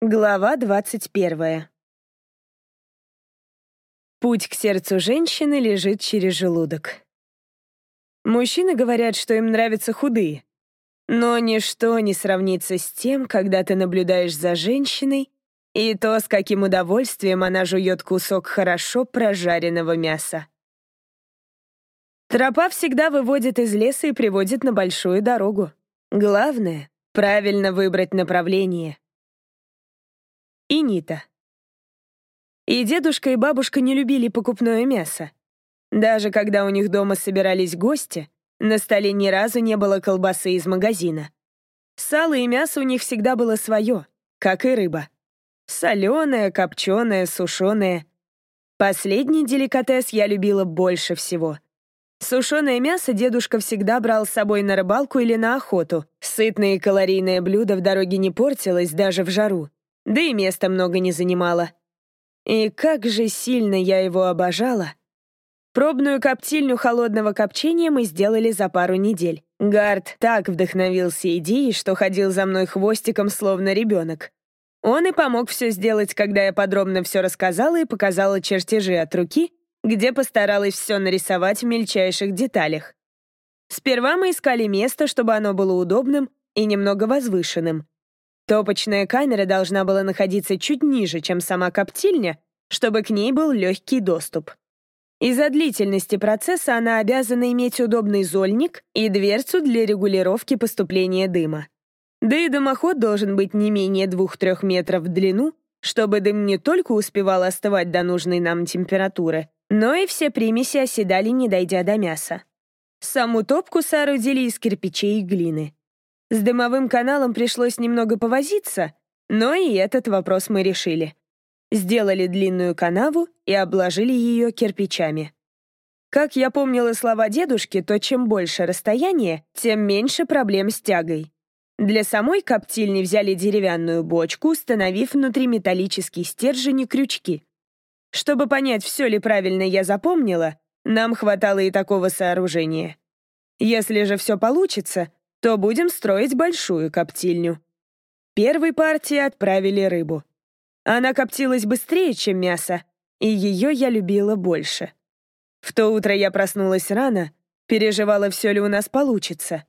Глава 21. Путь к сердцу женщины лежит через желудок. Мужчины говорят, что им нравятся худые. Но ничто не сравнится с тем, когда ты наблюдаешь за женщиной, и то, с каким удовольствием она жует кусок хорошо прожаренного мяса. Тропа всегда выводит из леса и приводит на большую дорогу. Главное — правильно выбрать направление — и Нита. И дедушка, и бабушка не любили покупное мясо. Даже когда у них дома собирались гости, на столе ни разу не было колбасы из магазина. Сало и мясо у них всегда было свое, как и рыба. Соленое, копченое, сушеное. Последний деликатес я любила больше всего. Сушеное мясо дедушка всегда брал с собой на рыбалку или на охоту. Сытное и калорийное блюдо в дороге не портилось даже в жару да и места много не занимала. И как же сильно я его обожала. Пробную коптильню холодного копчения мы сделали за пару недель. Гард так вдохновился идеей, что ходил за мной хвостиком, словно ребенок. Он и помог все сделать, когда я подробно все рассказала и показала чертежи от руки, где постаралась все нарисовать в мельчайших деталях. Сперва мы искали место, чтобы оно было удобным и немного возвышенным. Топочная камера должна была находиться чуть ниже, чем сама коптильня, чтобы к ней был легкий доступ. Из-за длительности процесса она обязана иметь удобный зольник и дверцу для регулировки поступления дыма. Да и дымоход должен быть не менее 2-3 метров в длину, чтобы дым не только успевал остывать до нужной нам температуры, но и все примеси оседали, не дойдя до мяса. Саму топку соорудили из кирпичей и глины. С дымовым каналом пришлось немного повозиться, но и этот вопрос мы решили. Сделали длинную канаву и обложили ее кирпичами. Как я помнила слова дедушки, то чем больше расстояние, тем меньше проблем с тягой. Для самой коптильни взяли деревянную бочку, установив внутри металлический стержень и крючки. Чтобы понять, все ли правильно я запомнила, нам хватало и такого сооружения. Если же все получится, то будем строить большую коптильню. Первой партии отправили рыбу. Она коптилась быстрее, чем мясо, и ее я любила больше. В то утро я проснулась рано, переживала, все ли у нас получится.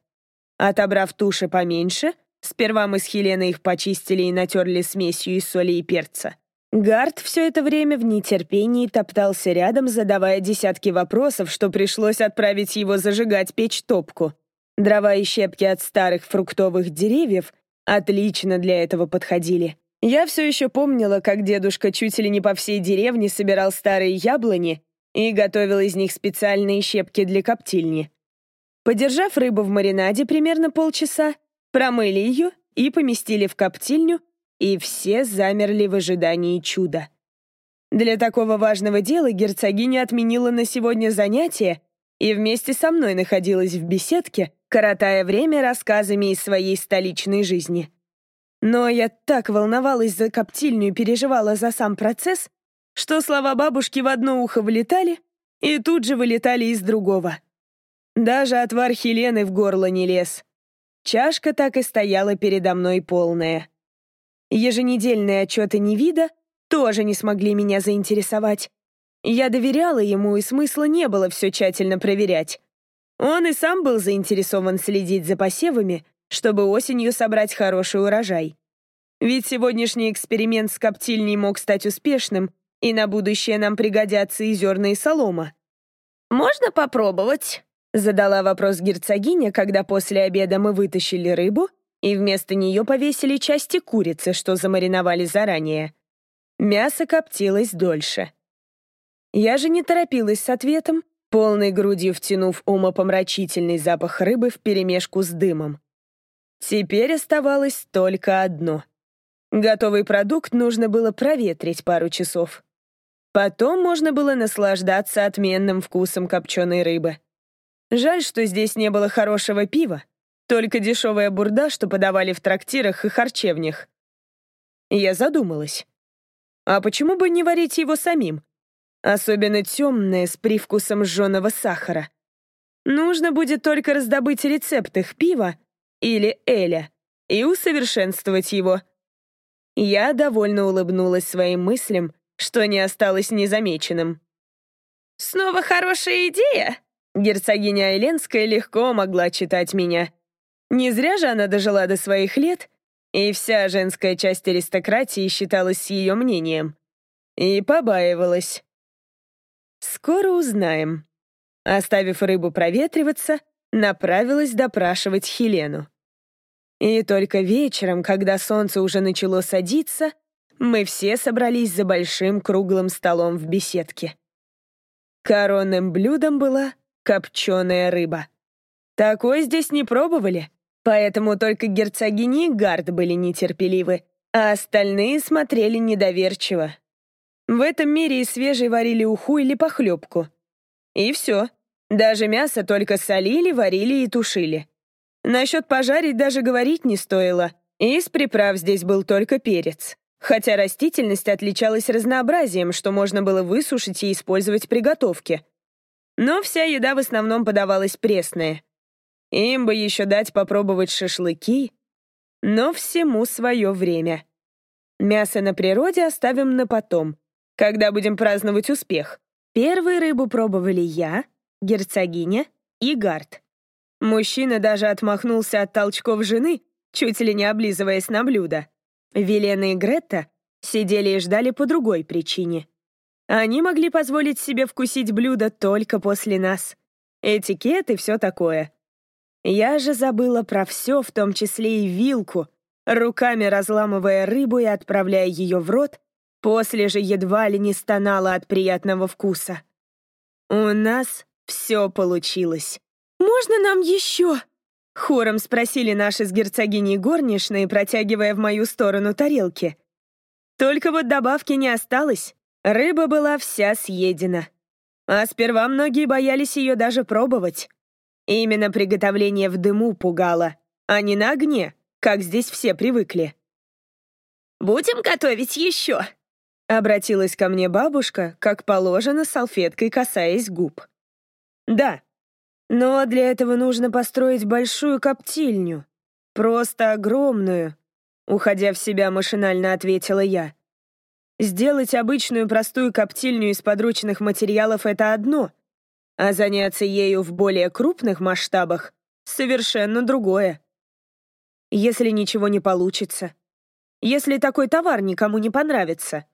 Отобрав туши поменьше, сперва мы с Хеленой их почистили и натерли смесью из соли и перца. Гард все это время в нетерпении топтался рядом, задавая десятки вопросов, что пришлось отправить его зажигать печь-топку. Дрова и щепки от старых фруктовых деревьев отлично для этого подходили. Я все еще помнила, как дедушка чуть ли не по всей деревне собирал старые яблони и готовил из них специальные щепки для коптильни. Подержав рыбу в маринаде примерно полчаса, промыли ее и поместили в коптильню, и все замерли в ожидании чуда. Для такого важного дела герцогиня отменила на сегодня занятие и вместе со мной находилась в беседке, коротая время рассказами из своей столичной жизни. Но я так волновалась за коптильню и переживала за сам процесс, что слова бабушки в одно ухо вылетали и тут же вылетали из другого. Даже отвар Хелены в горло не лез. Чашка так и стояла передо мной полная. Еженедельные отчеты Невида тоже не смогли меня заинтересовать. Я доверяла ему, и смысла не было все тщательно проверять. Он и сам был заинтересован следить за посевами, чтобы осенью собрать хороший урожай. Ведь сегодняшний эксперимент с коптильней мог стать успешным, и на будущее нам пригодятся и зерна, и солома. «Можно попробовать?» — задала вопрос герцогиня, когда после обеда мы вытащили рыбу и вместо нее повесили части курицы, что замариновали заранее. Мясо коптилось дольше. Я же не торопилась с ответом, полной грудью втянув умопомрачительный запах рыбы вперемешку с дымом. Теперь оставалось только одно. Готовый продукт нужно было проветрить пару часов. Потом можно было наслаждаться отменным вкусом копченой рыбы. Жаль, что здесь не было хорошего пива, только дешевая бурда, что подавали в трактирах и харчевнях. Я задумалась. А почему бы не варить его самим? Особенно темное, с привкусом жженого сахара. Нужно будет только раздобыть рецепт их пива или эля и усовершенствовать его. Я довольно улыбнулась своим мыслям, что не осталось незамеченным. «Снова хорошая идея?» Герцогиня Айленская легко могла читать меня. Не зря же она дожила до своих лет, и вся женская часть аристократии считалась ее мнением. И побаивалась. Скоро узнаем. Оставив рыбу проветриваться, направилась допрашивать Хелену. И только вечером, когда солнце уже начало садиться, мы все собрались за большим круглым столом в беседке. Коронным блюдом была копченая рыба. Такой здесь не пробовали, поэтому только герцогини и гард были нетерпеливы, а остальные смотрели недоверчиво. В этом мире и свежей варили уху или похлебку. И все. Даже мясо только солили, варили и тушили. Насчет пожарить даже говорить не стоило. Из приправ здесь был только перец. Хотя растительность отличалась разнообразием, что можно было высушить и использовать при готовке. Но вся еда в основном подавалась пресная. Им бы еще дать попробовать шашлыки, но всему свое время. Мясо на природе оставим на потом, когда будем праздновать успех. Первую рыбу пробовали я, герцогиня и Гард. Мужчина даже отмахнулся от толчков жены, чуть ли не облизываясь на блюдо. Велена и Гретта сидели и ждали по другой причине. Они могли позволить себе вкусить блюдо только после нас. Этикет и все такое. Я же забыла про все, в том числе и вилку, руками разламывая рыбу и отправляя ее в рот, после же едва ли не стонала от приятного вкуса. У нас все получилось. «Можно нам еще?» Хором спросили наши с герцогиней горничные, протягивая в мою сторону тарелки. Только вот добавки не осталось. Рыба была вся съедена. А сперва многие боялись ее даже пробовать. Именно приготовление в дыму пугало, а не на огне, как здесь все привыкли. «Будем готовить еще?» Обратилась ко мне бабушка, как положено, салфеткой касаясь губ. «Да», но для этого нужно построить большую коптильню. Просто огромную. Уходя в себя, машинально ответила я. Сделать обычную простую коптильню из подручных материалов — это одно, а заняться ею в более крупных масштабах — совершенно другое. Если ничего не получится, если такой товар никому не понравится.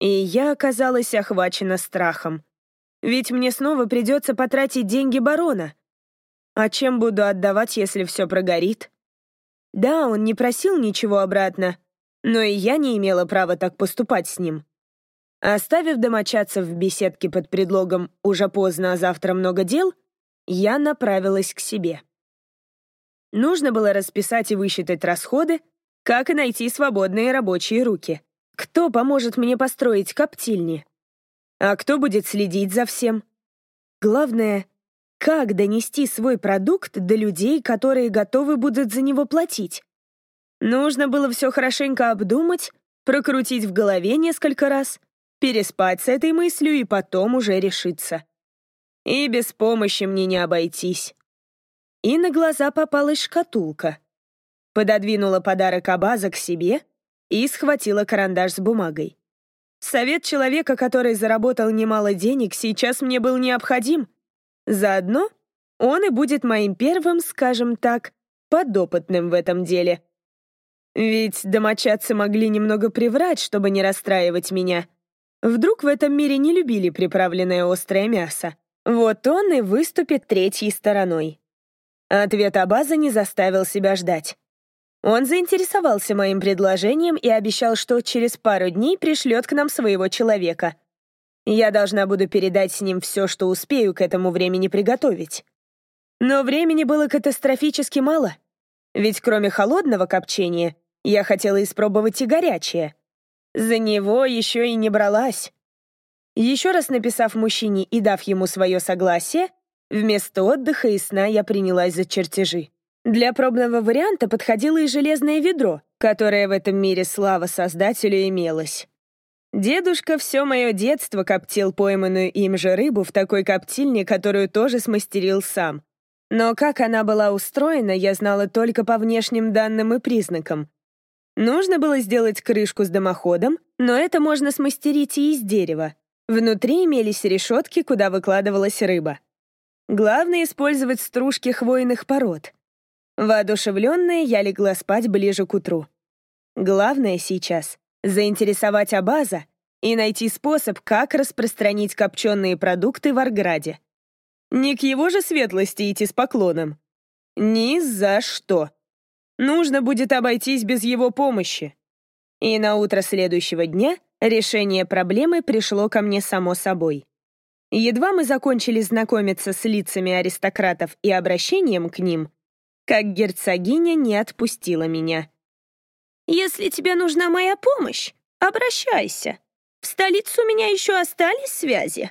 И я оказалась охвачена страхом. Ведь мне снова придется потратить деньги барона. А чем буду отдавать, если все прогорит? Да, он не просил ничего обратно, но и я не имела права так поступать с ним. Оставив домочадцев в беседке под предлогом «уже поздно, а завтра много дел», я направилась к себе. Нужно было расписать и высчитать расходы, как и найти свободные рабочие руки. Кто поможет мне построить коптильни? А кто будет следить за всем? Главное, как донести свой продукт до людей, которые готовы будут за него платить? Нужно было все хорошенько обдумать, прокрутить в голове несколько раз, переспать с этой мыслью и потом уже решиться. И без помощи мне не обойтись. И на глаза попалась шкатулка. Пододвинула подарок Абаза к себе и схватила карандаш с бумагой. Совет человека, который заработал немало денег, сейчас мне был необходим. Заодно он и будет моим первым, скажем так, подопытным в этом деле. Ведь домочадцы могли немного приврать, чтобы не расстраивать меня. Вдруг в этом мире не любили приправленное острое мясо. Вот он и выступит третьей стороной. Ответ Абаза не заставил себя ждать. Он заинтересовался моим предложением и обещал, что через пару дней пришлет к нам своего человека. Я должна буду передать с ним все, что успею к этому времени приготовить. Но времени было катастрофически мало. Ведь кроме холодного копчения, я хотела испробовать и горячее. За него еще и не бралась. Еще раз написав мужчине и дав ему свое согласие, вместо отдыха и сна я принялась за чертежи. Для пробного варианта подходило и железное ведро, которое в этом мире слава создателю имелось. Дедушка все мое детство коптил пойманную им же рыбу в такой коптильне, которую тоже смастерил сам. Но как она была устроена, я знала только по внешним данным и признакам. Нужно было сделать крышку с дымоходом, но это можно смастерить и из дерева. Внутри имелись решетки, куда выкладывалась рыба. Главное — использовать стружки хвойных пород. Воодушевленная, я легла спать ближе к утру. Главное сейчас — заинтересовать Абаза и найти способ, как распространить копченые продукты в Арграде. Не к его же светлости идти с поклоном. Ни за что. Нужно будет обойтись без его помощи. И на утро следующего дня решение проблемы пришло ко мне само собой. Едва мы закончили знакомиться с лицами аристократов и обращением к ним, как герцогиня не отпустила меня. «Если тебе нужна моя помощь, обращайся. В столице у меня еще остались связи».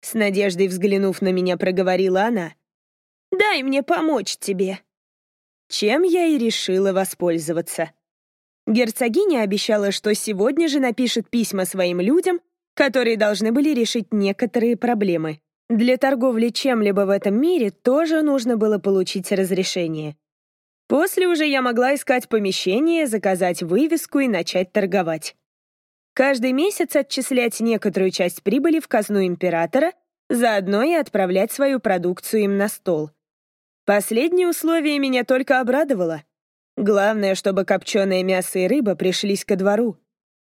С надеждой взглянув на меня, проговорила она. «Дай мне помочь тебе». Чем я и решила воспользоваться. Герцогиня обещала, что сегодня же напишет письма своим людям, которые должны были решить некоторые проблемы. Для торговли чем-либо в этом мире тоже нужно было получить разрешение. После уже я могла искать помещение, заказать вывеску и начать торговать. Каждый месяц отчислять некоторую часть прибыли в казну императора, заодно и отправлять свою продукцию им на стол. Последнее условие меня только обрадовало. Главное, чтобы копченое мясо и рыба пришлись ко двору.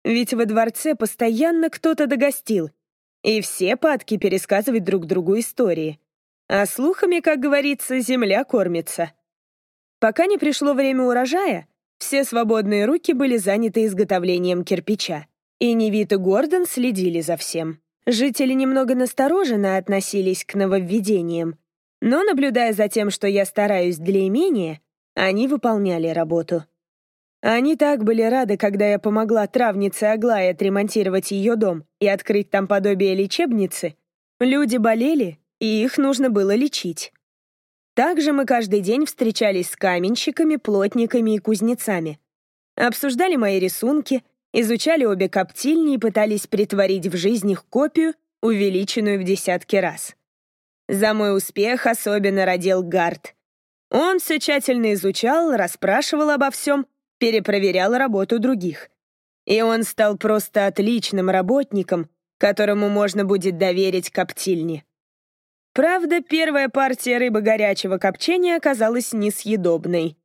Ведь во дворце постоянно кто-то догостил, и все падки пересказывать друг другу истории. А слухами, как говорится, земля кормится. Пока не пришло время урожая, все свободные руки были заняты изготовлением кирпича. И Невит и Гордон следили за всем. Жители немного настороженно относились к нововведениям, но, наблюдая за тем, что я стараюсь для имения, они выполняли работу. Они так были рады, когда я помогла травнице Аглае отремонтировать ее дом и открыть там подобие лечебницы. Люди болели, и их нужно было лечить. Также мы каждый день встречались с каменщиками, плотниками и кузнецами. Обсуждали мои рисунки, изучали обе коптильни и пытались притворить в жизнь их копию, увеличенную в десятки раз. За мой успех особенно родил Гард. Он все тщательно изучал, расспрашивал обо всем, перепроверял работу других. И он стал просто отличным работником, которому можно будет доверить коптильне. Правда, первая партия рыбы горячего копчения оказалась несъедобной.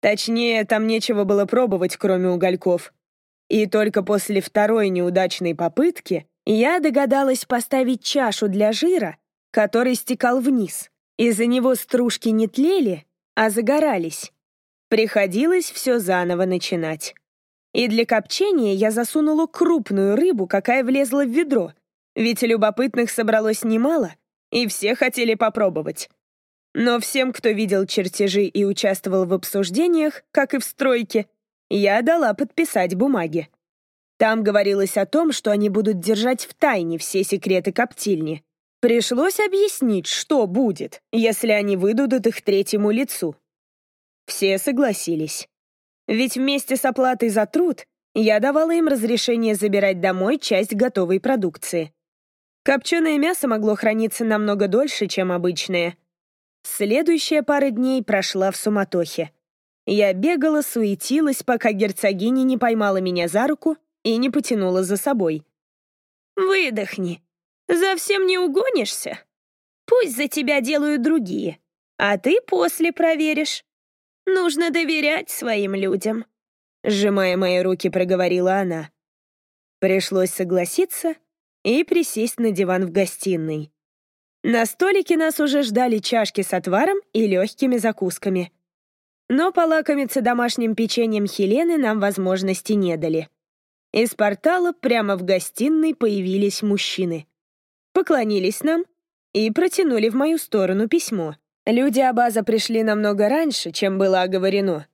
Точнее, там нечего было пробовать, кроме угольков. И только после второй неудачной попытки я догадалась поставить чашу для жира который стекал вниз. Из-за него стружки не тлели, а загорались. Приходилось все заново начинать. И для копчения я засунула крупную рыбу, какая влезла в ведро, ведь любопытных собралось немало, и все хотели попробовать. Но всем, кто видел чертежи и участвовал в обсуждениях, как и в стройке, я дала подписать бумаги. Там говорилось о том, что они будут держать в тайне все секреты коптильни, Пришлось объяснить, что будет, если они выдадут их третьему лицу. Все согласились. Ведь вместе с оплатой за труд я давала им разрешение забирать домой часть готовой продукции. Копченое мясо могло храниться намного дольше, чем обычное. Следующая пара дней прошла в суматохе. Я бегала, суетилась, пока герцогиня не поймала меня за руку и не потянула за собой. «Выдохни», за всем не угонишься? Пусть за тебя делают другие, а ты после проверишь. Нужно доверять своим людям», — сжимая мои руки, проговорила она. Пришлось согласиться и присесть на диван в гостиной. На столике нас уже ждали чашки с отваром и легкими закусками. Но полакомиться домашним печеньем Хелены нам возможности не дали. Из портала прямо в гостиной появились мужчины поклонились нам и протянули в мою сторону письмо. Люди Абаза пришли намного раньше, чем было оговорено.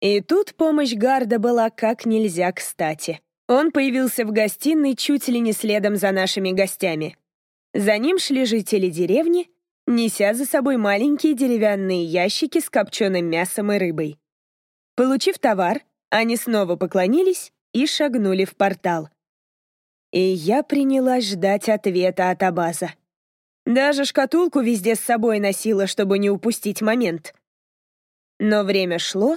И тут помощь Гарда была как нельзя кстати. Он появился в гостиной чуть ли не следом за нашими гостями. За ним шли жители деревни, неся за собой маленькие деревянные ящики с копченым мясом и рыбой. Получив товар, они снова поклонились и шагнули в портал. И я принялась ждать ответа от Абаза. Даже шкатулку везде с собой носила, чтобы не упустить момент. Но время шло,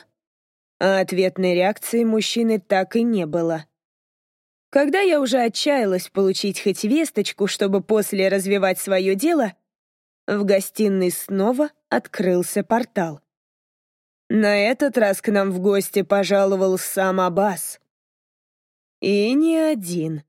а ответной реакции мужчины так и не было. Когда я уже отчаялась получить хоть весточку, чтобы после развивать свое дело, в гостиной снова открылся портал. На этот раз к нам в гости пожаловал сам Аббас. И не один.